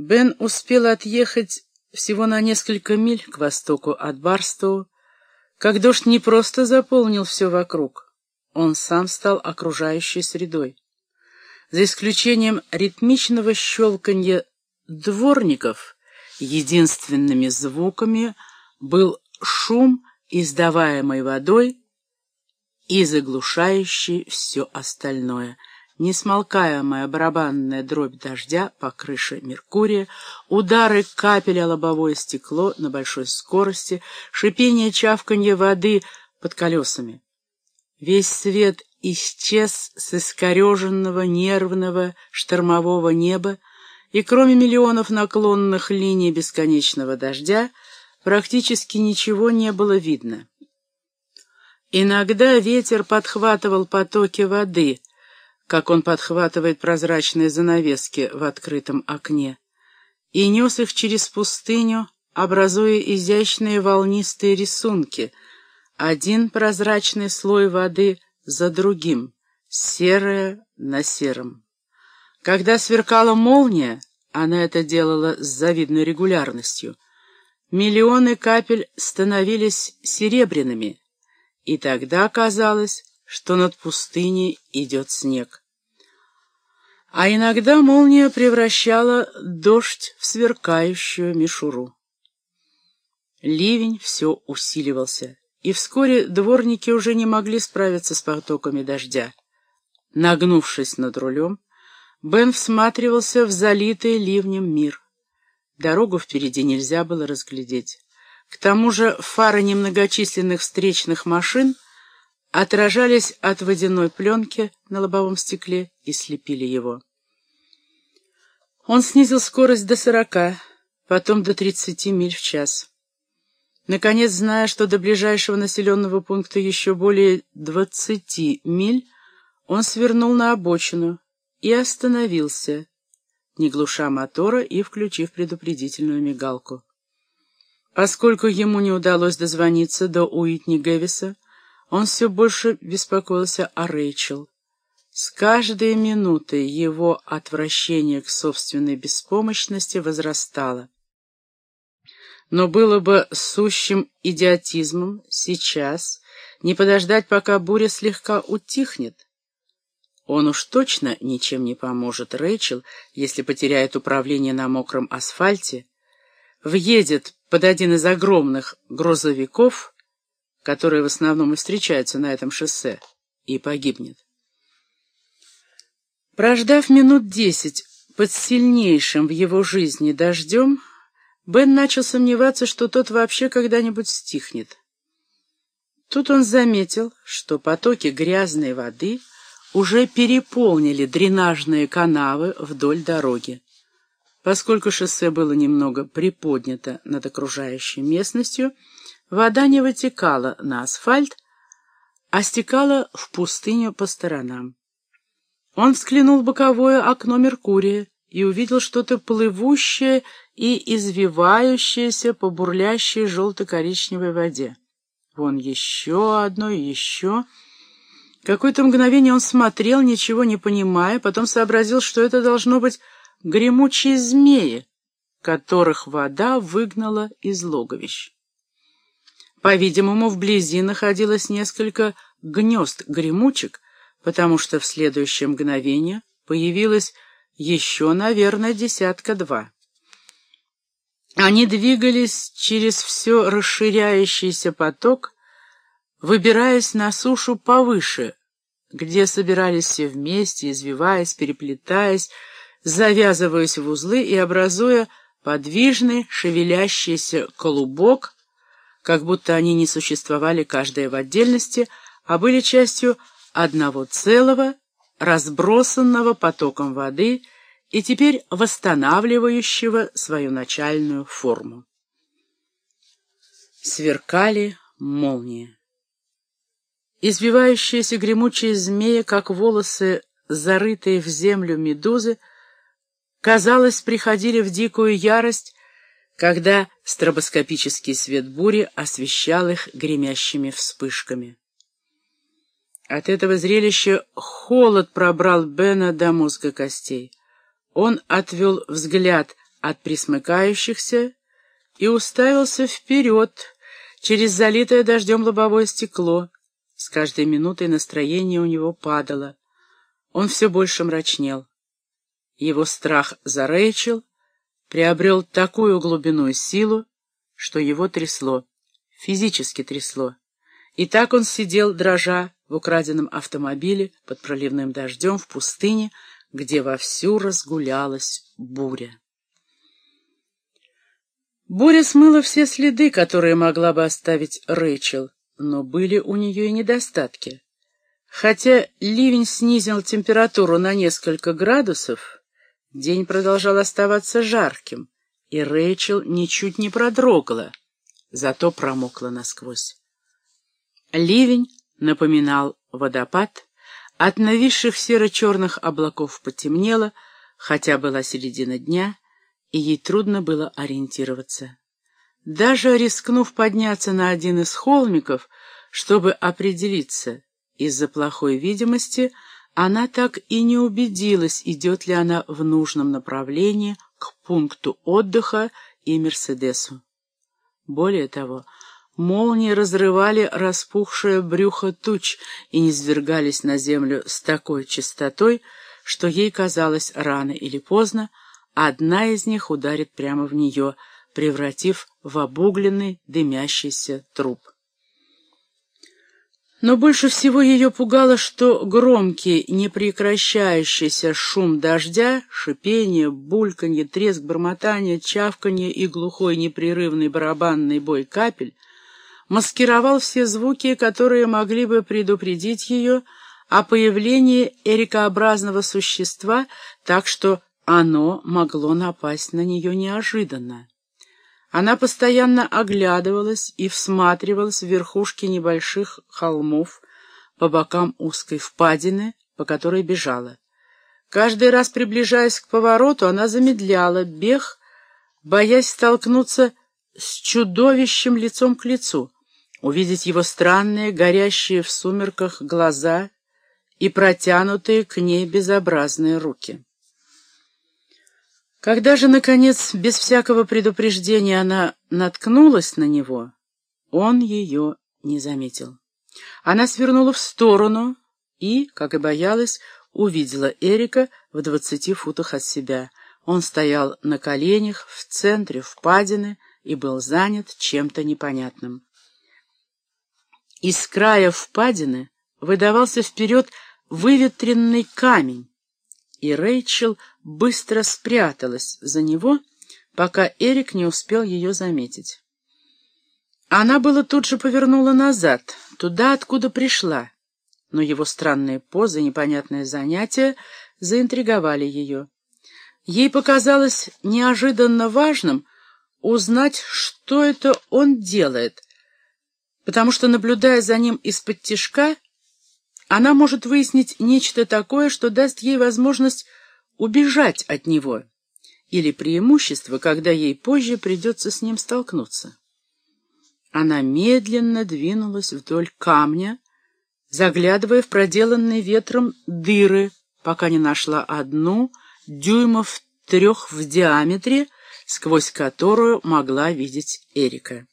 Бен успел отъехать всего на несколько миль к востоку от Барстоу, как дождь не просто заполнил все вокруг, он сам стал окружающей средой. За исключением ритмичного щелканья дворников, единственными звуками был шум, издаваемый водой и заглушающий все остальное — несмолкаемая барабанная дробь дождя по крыше Меркурия, удары капель о лобовое стекло на большой скорости, шипение чавканья воды под колесами. Весь свет исчез с искореженного нервного штормового неба, и кроме миллионов наклонных линий бесконечного дождя практически ничего не было видно. Иногда ветер подхватывал потоки воды — как он подхватывает прозрачные занавески в открытом окне, и нес их через пустыню, образуя изящные волнистые рисунки, один прозрачный слой воды за другим, серое на сером. Когда сверкала молния, она это делала с завидной регулярностью, миллионы капель становились серебряными, и тогда казалось, что над пустыней идет снег. А иногда молния превращала дождь в сверкающую мишуру. Ливень все усиливался, и вскоре дворники уже не могли справиться с потоками дождя. Нагнувшись над рулем, Бен всматривался в залитый ливнем мир. Дорогу впереди нельзя было разглядеть. К тому же фары немногочисленных встречных машин — отражались от водяной пленки на лобовом стекле и слепили его. Он снизил скорость до сорока, потом до тридцати миль в час. Наконец, зная, что до ближайшего населенного пункта еще более двадцати миль, он свернул на обочину и остановился, не глуша мотора и включив предупредительную мигалку. Поскольку ему не удалось дозвониться до Уитни Гэвиса, он все больше беспокоился о Рэйчел. С каждой минутой его отвращение к собственной беспомощности возрастало. Но было бы сущим идиотизмом сейчас не подождать, пока буря слегка утихнет. Он уж точно ничем не поможет Рэйчел, если потеряет управление на мокром асфальте, въедет под один из огромных грузовиков которые в основном и встречаются на этом шоссе, и погибнет. Прождав минут десять под сильнейшим в его жизни дождем, Бен начал сомневаться, что тот вообще когда-нибудь стихнет. Тут он заметил, что потоки грязной воды уже переполнили дренажные канавы вдоль дороги. Поскольку шоссе было немного приподнято над окружающей местностью, Вода не вытекала на асфальт, а стекала в пустыню по сторонам. Он взглянул в боковое окно Меркурия и увидел что-то плывущее и извивающееся по бурлящей желто-коричневой воде. Вон еще одно еще. Какое-то мгновение он смотрел, ничего не понимая, потом сообразил, что это должно быть гремучие змеи, которых вода выгнала из логовищ. По-видимому, вблизи находилось несколько гнезд гремучек, потому что в следующее мгновение появилось еще, наверное, десятка-два. Они двигались через все расширяющийся поток, выбираясь на сушу повыше, где собирались все вместе, извиваясь, переплетаясь, завязываясь в узлы и образуя подвижный шевелящийся колубок, как будто они не существовали каждая в отдельности, а были частью одного целого, разбросанного потоком воды и теперь восстанавливающего свою начальную форму. Сверкали молнии. Избивающиеся гремучие змеи, как волосы, зарытые в землю медузы, казалось, приходили в дикую ярость когда стробоскопический свет бури освещал их гремящими вспышками. От этого зрелища холод пробрал Бена до мозга костей. Он отвел взгляд от присмыкающихся и уставился вперед через залитое дождем лобовое стекло. С каждой минутой настроение у него падало. Он все больше мрачнел. Его страх за Рэйчел приобрел такую глубину и силу, что его трясло, физически трясло. И так он сидел, дрожа, в украденном автомобиле под проливным дождем в пустыне, где вовсю разгулялась буря. Буря смыла все следы, которые могла бы оставить Рэйчел, но были у нее и недостатки. Хотя ливень снизил температуру на несколько градусов, день продолжал оставаться жарким, и Рэйчел ничуть не продрогла, зато промокла насквозь. Ливень напоминал водопад, от нависших серо-черных облаков потемнело, хотя была середина дня, и ей трудно было ориентироваться. Даже рискнув подняться на один из холмиков, чтобы определиться, из-за плохой видимости, она так и не убедилась, идет ли она в нужном направлении к пункту отдыха и Мерседесу. Более того, Молнии разрывали распухшее брюхо туч и низвергались на землю с такой частотой, что ей казалось рано или поздно, одна из них ударит прямо в нее, превратив в обугленный дымящийся труп. Но больше всего ее пугало, что громкий, непрекращающийся шум дождя, шипение, бульканье, треск, бормотание, чавканье и глухой непрерывный барабанный бой капель — маскировал все звуки, которые могли бы предупредить ее о появлении эрикообразного существа, так что оно могло напасть на нее неожиданно. Она постоянно оглядывалась и всматривалась в верхушки небольших холмов по бокам узкой впадины, по которой бежала. Каждый раз приближаясь к повороту, она замедляла бег, боясь столкнуться с чудовищем лицом к лицу увидеть его странные, горящие в сумерках глаза и протянутые к ней безобразные руки. Когда же, наконец, без всякого предупреждения она наткнулась на него, он ее не заметил. Она свернула в сторону и, как и боялась, увидела Эрика в двадцати футах от себя. Он стоял на коленях в центре впадины и был занят чем-то непонятным. Из края впадины выдавался вперед выветренный камень, и Рэйчел быстро спряталась за него, пока Эрик не успел ее заметить. Она было тут же повернула назад, туда, откуда пришла, но его странные позы и непонятное занятие заинтриговали ее. Ей показалось неожиданно важным узнать, что это он делает — потому что, наблюдая за ним из-под тишка, она может выяснить нечто такое, что даст ей возможность убежать от него, или преимущество, когда ей позже придется с ним столкнуться. Она медленно двинулась вдоль камня, заглядывая в проделанные ветром дыры, пока не нашла одну, дюймов трех в диаметре, сквозь которую могла видеть Эрика.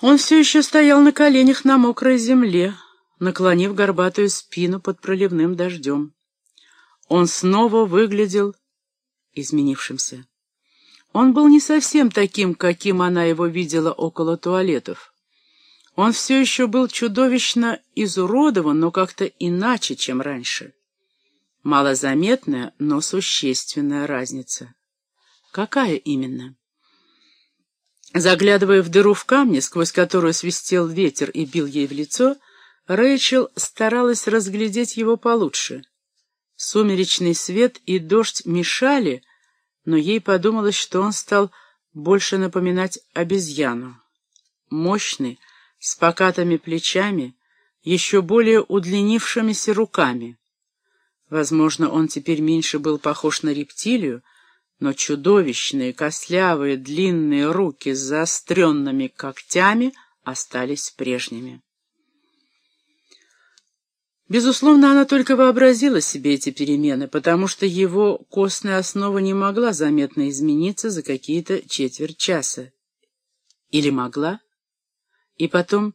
Он все еще стоял на коленях на мокрой земле, наклонив горбатую спину под проливным дождем. Он снова выглядел изменившимся. Он был не совсем таким, каким она его видела около туалетов. Он все еще был чудовищно изуродован, но как-то иначе, чем раньше. Малозаметная, но существенная разница. Какая именно? Заглядывая в дыру в камне, сквозь которую свистел ветер и бил ей в лицо, Рэйчел старалась разглядеть его получше. Сумеречный свет и дождь мешали, но ей подумалось, что он стал больше напоминать обезьяну. Мощный, с покатыми плечами, еще более удлинившимися руками. Возможно, он теперь меньше был похож на рептилию, но чудовищные, костлявые, длинные руки с заостренными когтями остались прежними. Безусловно, она только вообразила себе эти перемены, потому что его костная основа не могла заметно измениться за какие-то четверть часа. Или могла? И потом,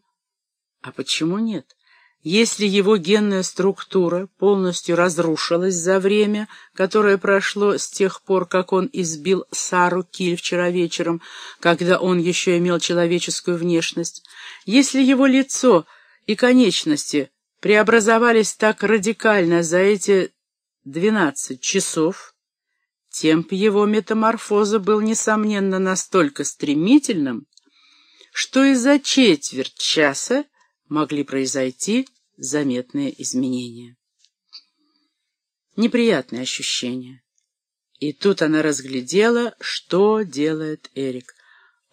а почему нет? Если его генная структура полностью разрушилась за время, которое прошло с тех пор, как он избил Сару Киль вчера вечером, когда он еще имел человеческую внешность, если его лицо и конечности преобразовались так радикально за эти двенадцать часов, темп его метаморфоза был, несомненно, настолько стремительным, что и за четверть часа могли произойти заметные изменения. Неприятное ощущение. И тут она разглядела, что делает Эрик.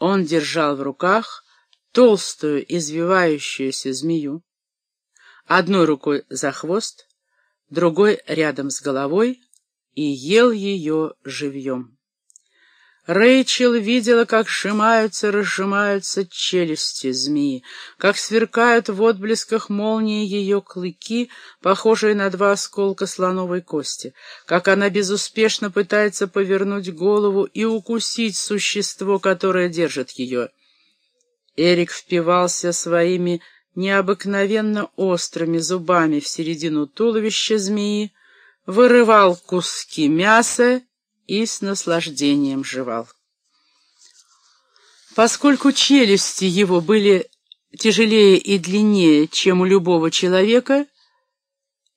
Он держал в руках толстую извивающуюся змею, одной рукой за хвост, другой рядом с головой, и ел ее живьем. Рэйчел видела, как сжимаются, разжимаются челюсти змеи, как сверкают в отблесках молнии ее клыки, похожие на два осколка слоновой кости, как она безуспешно пытается повернуть голову и укусить существо, которое держит ее. Эрик впивался своими необыкновенно острыми зубами в середину туловища змеи, вырывал куски мяса и с наслаждением жевал. Поскольку челюсти его были тяжелее и длиннее, чем у любого человека,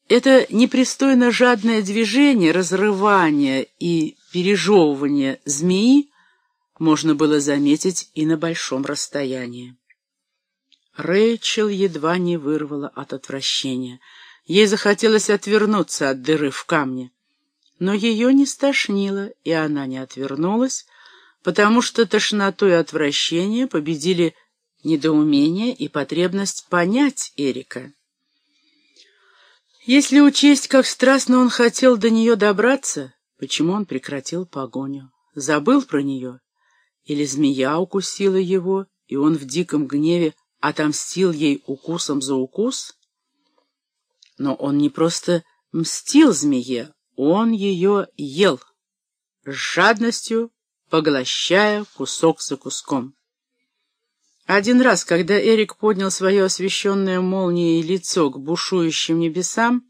это непристойно жадное движение, разрывание и пережевывание змеи можно было заметить и на большом расстоянии. Рэйчел едва не вырвала от отвращения. Ей захотелось отвернуться от дыры в камне. Но ее не стошнило, и она не отвернулась, потому что тошноту и отвращение победили недоумение и потребность понять Эрика. Если учесть, как страстно он хотел до нее добраться, почему он прекратил погоню? Забыл про нее? Или змея укусила его, и он в диком гневе отомстил ей укусом за укус? Но он не просто мстил змее, он ее ел, с жадностью поглощая кусок за куском. Один раз, когда Эрик поднял свое освещенное молнией лицо к бушующим небесам,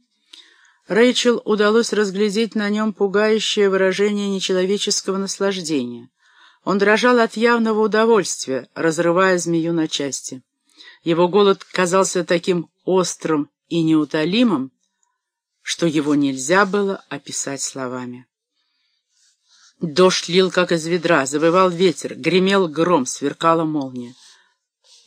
Рэйчел удалось разглядеть на нем пугающее выражение нечеловеческого наслаждения. Он дрожал от явного удовольствия, разрывая змею на части. Его голод казался таким острым и неутолимым, что его нельзя было описать словами. Дождь лил, как из ведра, завывал ветер, гремел гром, сверкала молния.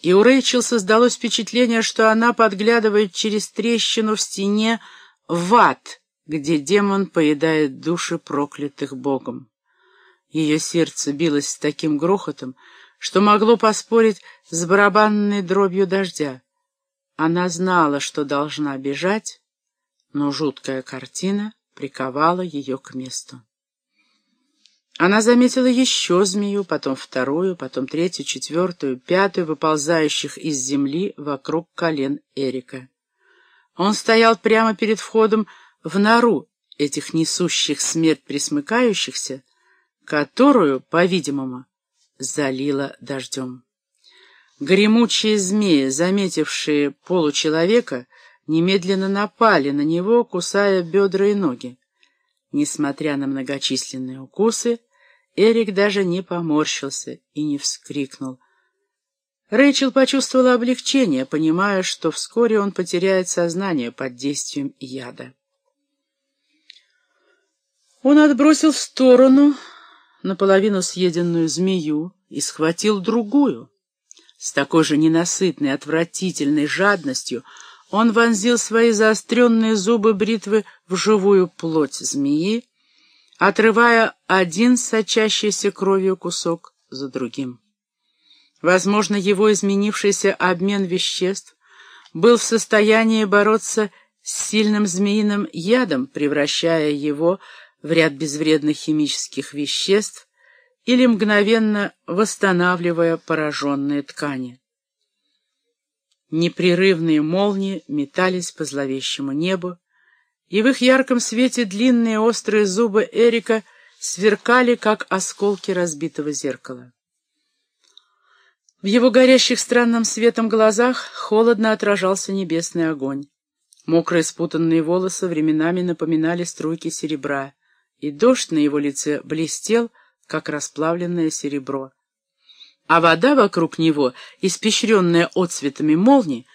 И у Рэйчел создалось впечатление, что она подглядывает через трещину в стене в ад, где демон поедает души проклятых Богом. Ее сердце билось с таким грохотом, что могло поспорить с барабанной дробью дождя. Она знала, что должна бежать, но жуткая картина приковала ее к месту. Она заметила еще змею, потом вторую, потом третью, четвертую, пятую, выползающих из земли вокруг колен Эрика. Он стоял прямо перед входом в нору этих несущих смерть присмыкающихся, которую, по-видимому, залило дождем. Гремучие змеи, заметившие получеловека, немедленно напали на него, кусая бедра и ноги. Несмотря на многочисленные укусы, Эрик даже не поморщился и не вскрикнул. Рэйчел почувствовала облегчение, понимая, что вскоре он потеряет сознание под действием яда. Он отбросил в сторону наполовину съеденную змею и схватил другую. С такой же ненасытной, отвратительной жадностью он вонзил свои заостренные зубы бритвы в живую плоть змеи, отрывая один сочащийся кровью кусок за другим. Возможно, его изменившийся обмен веществ был в состоянии бороться с сильным змеиным ядом, превращая его в ряд безвредных химических веществ или мгновенно восстанавливая пораженные ткани. Непрерывные молнии метались по зловещему небу, и в их ярком свете длинные острые зубы Эрика сверкали, как осколки разбитого зеркала. В его горящих странным светом глазах холодно отражался небесный огонь. Мокрые спутанные волосы временами напоминали струйки серебра, и дождь на его лице блестел, как расплавленное серебро. А вода вокруг него, испещренная отцветами молний,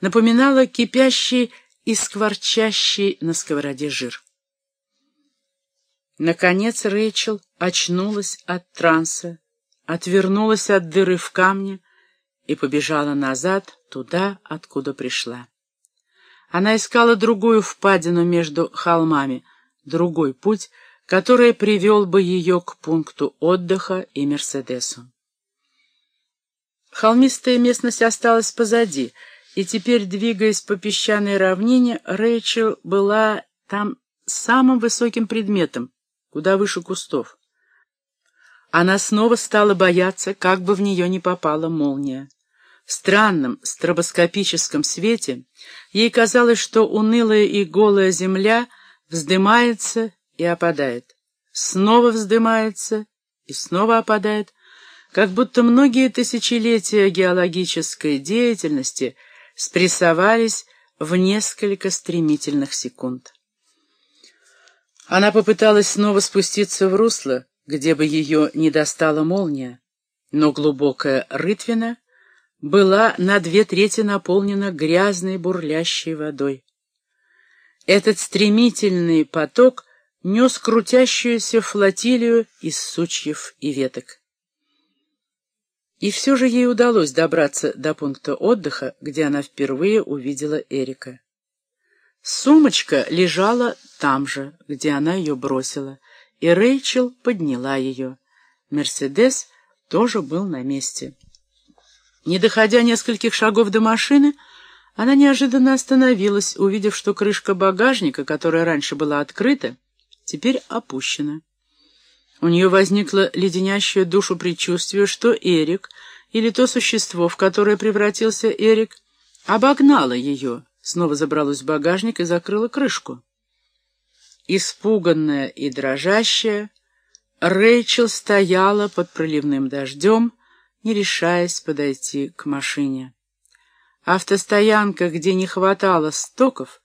напоминала кипящий и скворчащий на сковороде жир. Наконец Рэйчел очнулась от транса, отвернулась от дыры в камне и побежала назад, туда, откуда пришла. Она искала другую впадину между холмами, другой путь, который привел бы ее к пункту отдыха и Мерседесу. Холмистая местность осталась позади, и теперь, двигаясь по песчаной равнине, Рэйчел была там самым высоким предметом, куда выше кустов. Она снова стала бояться, как бы в нее не попала молния. В странном стробоскопическом свете ей казалось, что унылая и голая земля вздымается и опадает, снова вздымается и снова опадает, как будто многие тысячелетия геологической деятельности спрессовались в несколько стремительных секунд. Она попыталась снова спуститься в русло, где бы ее не достала молния, но глубокая рытвина была на две трети наполнена грязной бурлящей водой. Этот стремительный поток нес крутящуюся флотилию из сучьев и веток. И все же ей удалось добраться до пункта отдыха, где она впервые увидела Эрика. Сумочка лежала там же, где она ее бросила, и Рэйчел подняла ее. Мерседес тоже был на месте. Не доходя нескольких шагов до машины, она неожиданно остановилась, увидев, что крышка багажника, которая раньше была открыта, теперь опущена. У нее возникло леденящее душу предчувствие, что Эрик, или то существо, в которое превратился Эрик, обогнало ее, снова забралось в багажник и закрыло крышку. Испуганная и дрожащая, Рэйчел стояла под проливным дождем, не решаясь подойти к машине. Автостоянка, где не хватало стоков,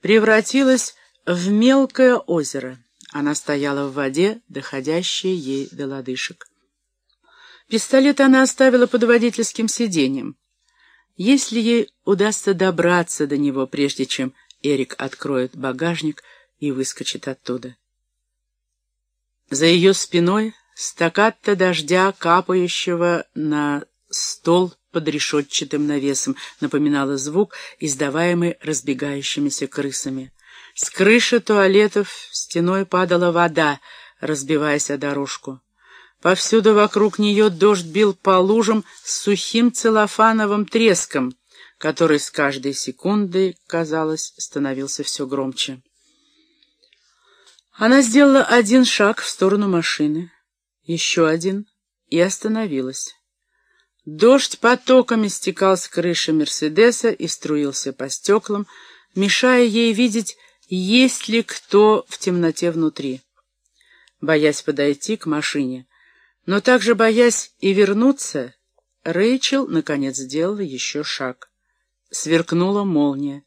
превратилась в мелкое озеро. Она стояла в воде, доходящей ей до лодыжек. Пистолет она оставила под водительским сиденьем. Если ей удастся добраться до него, прежде чем Эрик откроет багажник — и выскочит оттуда. За ее спиной стакатто дождя, капающего на стол под решетчатым навесом, напоминала звук, издаваемый разбегающимися крысами. С крыши туалетов стеной падала вода, разбиваясь о дорожку. Повсюду вокруг нее дождь бил по лужам с сухим целлофановым треском, который с каждой секундой, казалось, становился все громче. Она сделала один шаг в сторону машины, еще один, и остановилась. Дождь потоками стекал с крыши Мерседеса и струился по стеклам, мешая ей видеть, есть ли кто в темноте внутри. Боясь подойти к машине, но также боясь и вернуться, Рэйчел, наконец, сделала еще шаг. Сверкнула молния.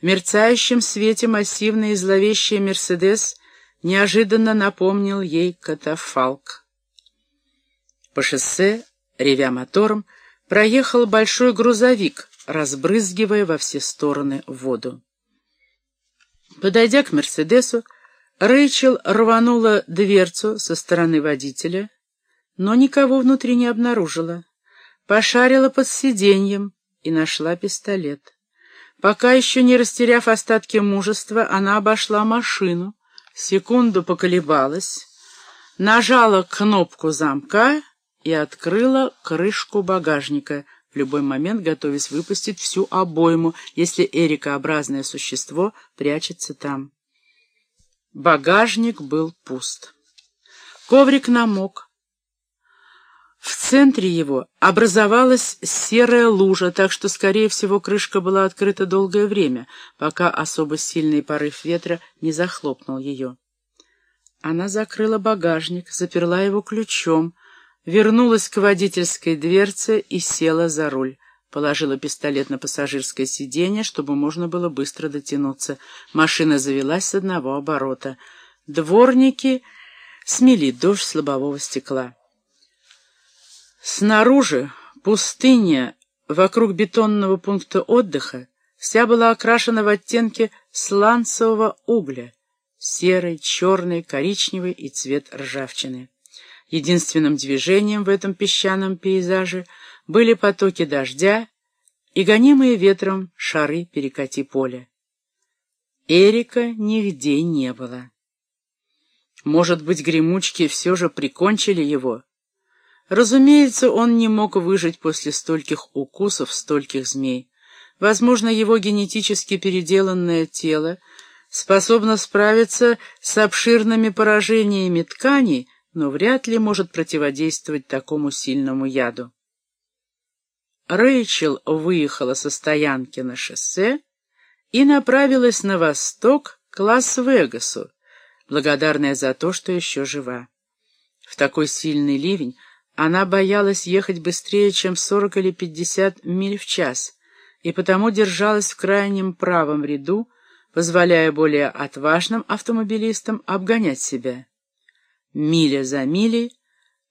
В мерцающем свете массивный и зловещий «Мерседес» неожиданно напомнил ей катафалк. По шоссе, ревя мотором, проехал большой грузовик, разбрызгивая во все стороны воду. Подойдя к «Мерседесу», Рэйчел рванула дверцу со стороны водителя, но никого внутри не обнаружила. Пошарила под сиденьем и нашла пистолет. Пока еще не растеряв остатки мужества, она обошла машину, секунду поколебалась, нажала кнопку замка и открыла крышку багажника, в любой момент готовясь выпустить всю обойму, если эрикообразное существо прячется там. Багажник был пуст. Коврик намок. В центре его образовалась серая лужа, так что, скорее всего, крышка была открыта долгое время, пока особо сильный порыв ветра не захлопнул ее. Она закрыла багажник, заперла его ключом, вернулась к водительской дверце и села за руль. Положила пистолет на пассажирское сиденье, чтобы можно было быстро дотянуться. Машина завелась с одного оборота. Дворники смели дождь с лобового стекла. Снаружи пустыня вокруг бетонного пункта отдыха вся была окрашена в оттенке сланцевого угля — серый, черный, коричневый и цвет ржавчины. Единственным движением в этом песчаном пейзаже были потоки дождя и гонимые ветром шары перекати поля. Эрика нигде не было. Может быть, гремучки все же прикончили его? Разумеется, он не мог выжить после стольких укусов, стольких змей. Возможно, его генетически переделанное тело способно справиться с обширными поражениями тканей, но вряд ли может противодействовать такому сильному яду. Рэйчел выехала со стоянки на шоссе и направилась на восток к Лас-Вегасу, благодарная за то, что еще жива. В такой сильный ливень она боялась ехать быстрее, чем 40 или 50 миль в час, и потому держалась в крайнем правом ряду, позволяя более отважным автомобилистам обгонять себя. Миля за милей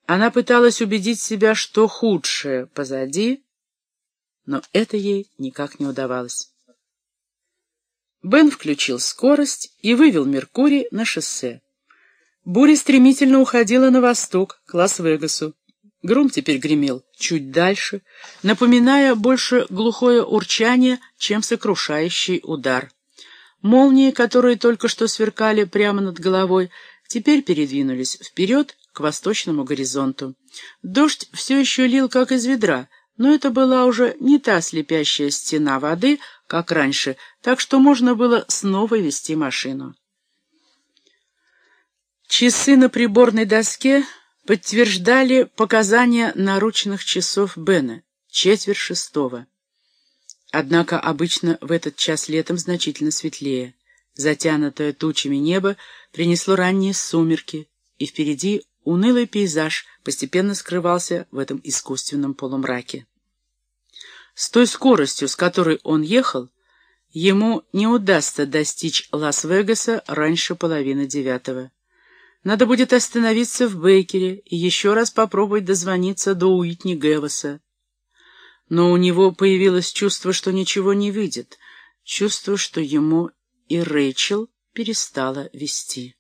она пыталась убедить себя, что худшее позади, но это ей никак не удавалось. Бен включил скорость и вывел Меркурий на шоссе. Буря стремительно уходила на восток, к Лас-Вегасу. Гром теперь гремел чуть дальше, напоминая больше глухое урчание, чем сокрушающий удар. Молнии, которые только что сверкали прямо над головой, теперь передвинулись вперед к восточному горизонту. Дождь все еще лил, как из ведра, но это была уже не та слепящая стена воды, как раньше, так что можно было снова вести машину. Часы на приборной доске подтверждали показания наручных часов Бена, четверть шестого. Однако обычно в этот час летом значительно светлее. Затянутое тучами небо принесло ранние сумерки, и впереди унылый пейзаж постепенно скрывался в этом искусственном полумраке. С той скоростью, с которой он ехал, ему не удастся достичь Лас-Вегаса раньше половины девятого. Надо будет остановиться в Бейкере и еще раз попробовать дозвониться до Уитни Гэвоса. Но у него появилось чувство, что ничего не выйдет, чувство, что ему и Рэйчел перестала вести.